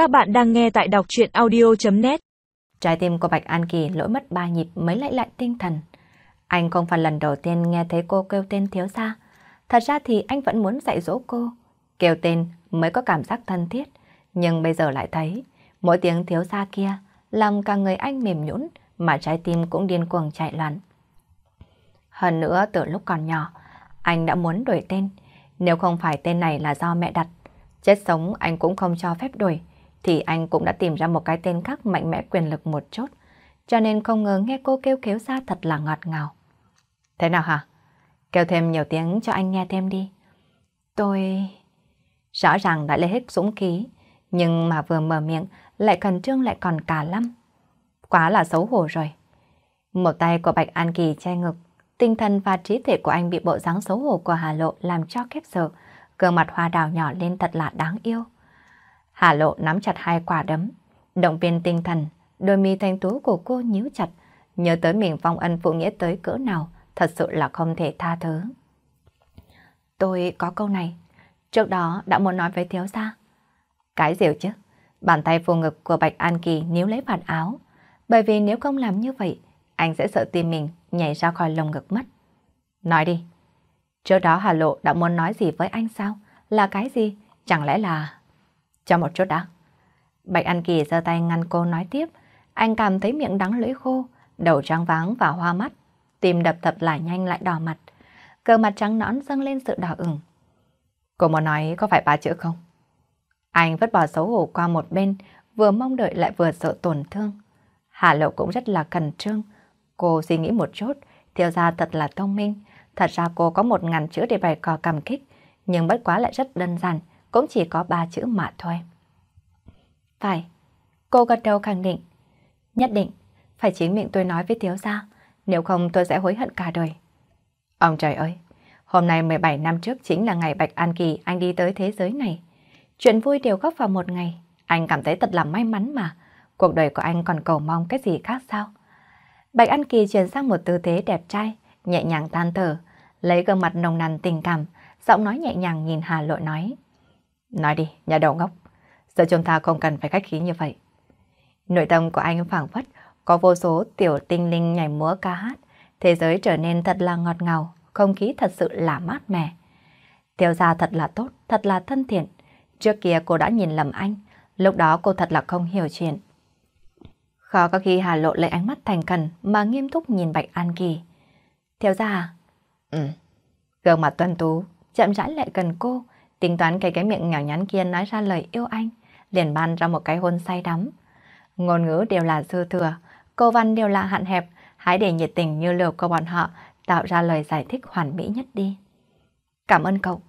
Các bạn đang nghe tại đọc chuyện audio.net Trái tim của Bạch An Kỳ lỗi mất ba nhịp mới lại lại tinh thần. Anh không phải lần đầu tiên nghe thấy cô kêu tên thiếu gia. Thật ra thì anh vẫn muốn dạy dỗ cô. Kêu tên mới có cảm giác thân thiết. Nhưng bây giờ lại thấy, mỗi tiếng thiếu gia kia làm cả người anh mềm nhũn mà trái tim cũng điên cuồng chạy loạn. Hơn nữa, từ lúc còn nhỏ, anh đã muốn đổi tên. Nếu không phải tên này là do mẹ đặt, chết sống anh cũng không cho phép đổi, thì anh cũng đã tìm ra một cái tên khác mạnh mẽ quyền lực một chút. Cho nên không ngờ nghe cô kêu kéo ra thật là ngọt ngào. Thế nào hả? Kêu thêm nhiều tiếng cho anh nghe thêm đi. Tôi... Rõ ràng đã lấy hết dũng khí, nhưng mà vừa mở miệng lại cần trương lại còn cả lắm. Quá là xấu hổ rồi. Một tay của Bạch An Kỳ che ngực, tinh thần và trí tuệ của anh bị bộ dáng xấu hổ của Hà Lộ làm cho khép sợ, gương mặt hoa đào nhỏ lên thật là đáng yêu. Hà Lộ nắm chặt hai quả đấm, động viên tinh thần, đôi mi thanh tú của cô nhíu chặt, nhớ tới mình phong ân phụ nghĩa tới cỡ nào, thật sự là không thể tha thứ. Tôi có câu này, trước đó đã muốn nói với thiếu gia. Cái gì chứ? Bàn tay phù ngực của Bạch An Kỳ níu lấy vạt áo, bởi vì nếu không làm như vậy, anh sẽ sợ tim mình nhảy ra khỏi lồng ngực mất. Nói đi. Trước đó Hà Lộ đã muốn nói gì với anh sao? Là cái gì? Chẳng lẽ là... Cho một chút đã. Bạch An Kỳ giơ tay ngăn cô nói tiếp. Anh cảm thấy miệng đắng lưỡi khô, đầu trắng váng và hoa mắt. Tim đập thật lại nhanh lại đỏ mặt. Cờ mặt trắng nõn dâng lên sự đỏ ửng. Cô muốn nói có phải ba chữ không? Anh vứt bỏ xấu hổ qua một bên, vừa mong đợi lại vừa sợ tổn thương. Hà Lộ cũng rất là cẩn trương. Cô suy nghĩ một chút, thiếu gia thật là thông minh. Thật ra cô có một ngàn chữ để bày cò cảm kích, nhưng bất quá lại rất đơn giản, cũng chỉ có ba chữ mà thôi. Phải, cô gật đầu khẳng định. Nhất định, phải chính miệng tôi nói với thiếu gia, nếu không tôi sẽ hối hận cả đời. Ông trời ơi, hôm nay 17 năm trước chính là ngày Bạch An Kỳ anh đi tới thế giới này. Chuyện vui đều góp vào một ngày, anh cảm thấy thật là may mắn mà. Cuộc đời của anh còn cầu mong cái gì khác sao? Bạch An Kỳ chuyển sang một tư thế đẹp trai, nhẹ nhàng tan thở, lấy gương mặt nồng nàn tình cảm, giọng nói nhẹ nhàng nhìn Hà Lộ nói. Nói đi, nhà đầu ngốc, giờ chúng ta không cần phải khách khí như vậy. Nội tâm của anh phảng phất, có vô số tiểu tinh linh nhảy múa ca hát, thế giới trở nên thật là ngọt ngào, không khí thật sự là mát mẻ. Tiêu gia thật là tốt, thật là thân thiện. Trước kia cô đã nhìn lầm anh, lúc đó cô thật là không hiểu chuyện. Khó có khi Hà Lộ lấy ánh mắt thành cần mà nghiêm túc nhìn Bạch An Kỳ. Thiếu gia à? Ừ. Gương mặt tuân tú, chậm rãi lại gần cô, tính toán cái cái miệng nhỏ nhắn kia nói ra lời yêu anh, liền ban ra một cái hôn say đắm. Ngôn ngữ đều là dư thừa, câu văn đều là hạn hẹp, hãy để nhiệt tình như lửa của bọn họ tạo ra lời giải thích hoàn mỹ nhất đi. Cảm ơn cậu.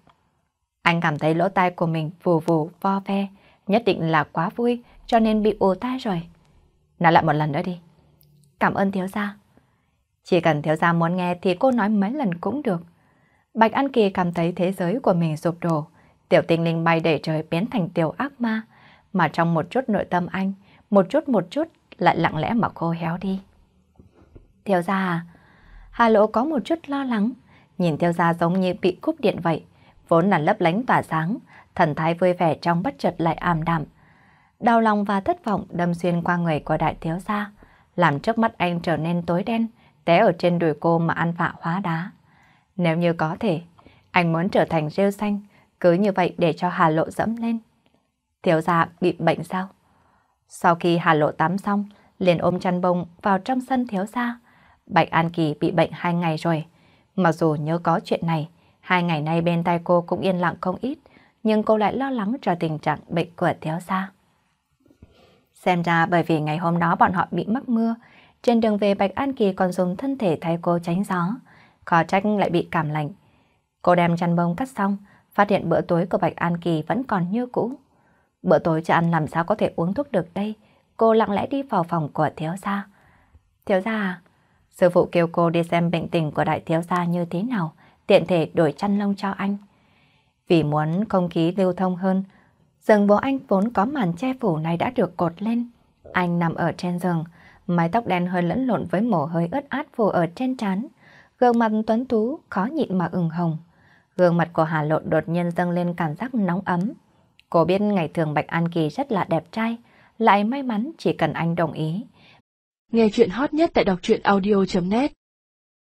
Anh cảm thấy lỗ tai của mình vù vù vo ve, nhất định là quá vui cho nên bị ù tai rồi. Nói lại một lần nữa đi. Cảm ơn thiếu gia. Chỉ cần thiếu gia muốn nghe thì cô nói mấy lần cũng được. Bạch An Kỳ cảm thấy thế giới của mình sụp đổ. Tiểu tinh linh bay đầy trời biến thành tiểu ác ma. Mà trong một chút nội tâm anh, một chút một chút lại lặng lẽ mà khô héo đi. Tiêu gia à? Hà Lộ có một chút lo lắng. Nhìn Tiêu gia giống như bị cúp điện vậy. Vốn là lấp lánh tỏa sáng, thần thái vui vẻ trong bất chợt lại ảm đạm đau lòng và thất vọng đâm xuyên qua người của đại thiếu gia, làm trước mắt anh trở nên tối đen, té ở trên đùi cô mà ăn vạ hóa đá. Nếu như có thể, anh muốn trở thành rêu xanh, cứ như vậy để cho Hà Lộ dẫm lên. Thiếu gia bị bệnh sao? Sau khi Hà Lộ tắm xong, liền ôm chăn bông vào trong sân thiếu gia. Bạch An Kỳ bị bệnh hai ngày rồi. Mặc dù nhớ có chuyện này, hai ngày nay bên tay cô cũng yên lặng không ít, nhưng cô lại lo lắng cho tình trạng bệnh của thiếu gia. Xem ra bởi vì ngày hôm đó bọn họ bị mắc mưa, trên đường về Bạch An Kỳ còn dùng thân thể thay cô tránh gió, khó trách lại bị cảm lạnh. Cô đem chăn bông cắt xong, phát hiện bữa tối của Bạch An Kỳ vẫn còn như cũ. Bữa tối cho ăn làm sao có thể uống thuốc được đây? Cô lặng lẽ đi vào phòng của thiếu gia. Thiếu gia à? Sư phụ kêu cô đi xem bệnh tình của đại thiếu gia như thế nào, tiện thể đổi chăn lông cho anh. Vì muốn không khí lưu thông hơn, Giường bố anh vốn có màn che phủ này đã được cột lên. Anh nằm ở trên giường, mái tóc đen hơi lẫn lộn với mồ hơi ướt át phủ ở trên trán. Gương mặt tuấn tú khó nhịn mà ửng hồng. Gương mặt của Hà Lộ đột nhiên dâng lên cảm giác nóng ấm. Cô biết ngày thường Bạch An Kỳ rất là đẹp trai, lại may mắn chỉ cần anh đồng ý. Nghe chuyện hot nhất tại đọc truyện audio.net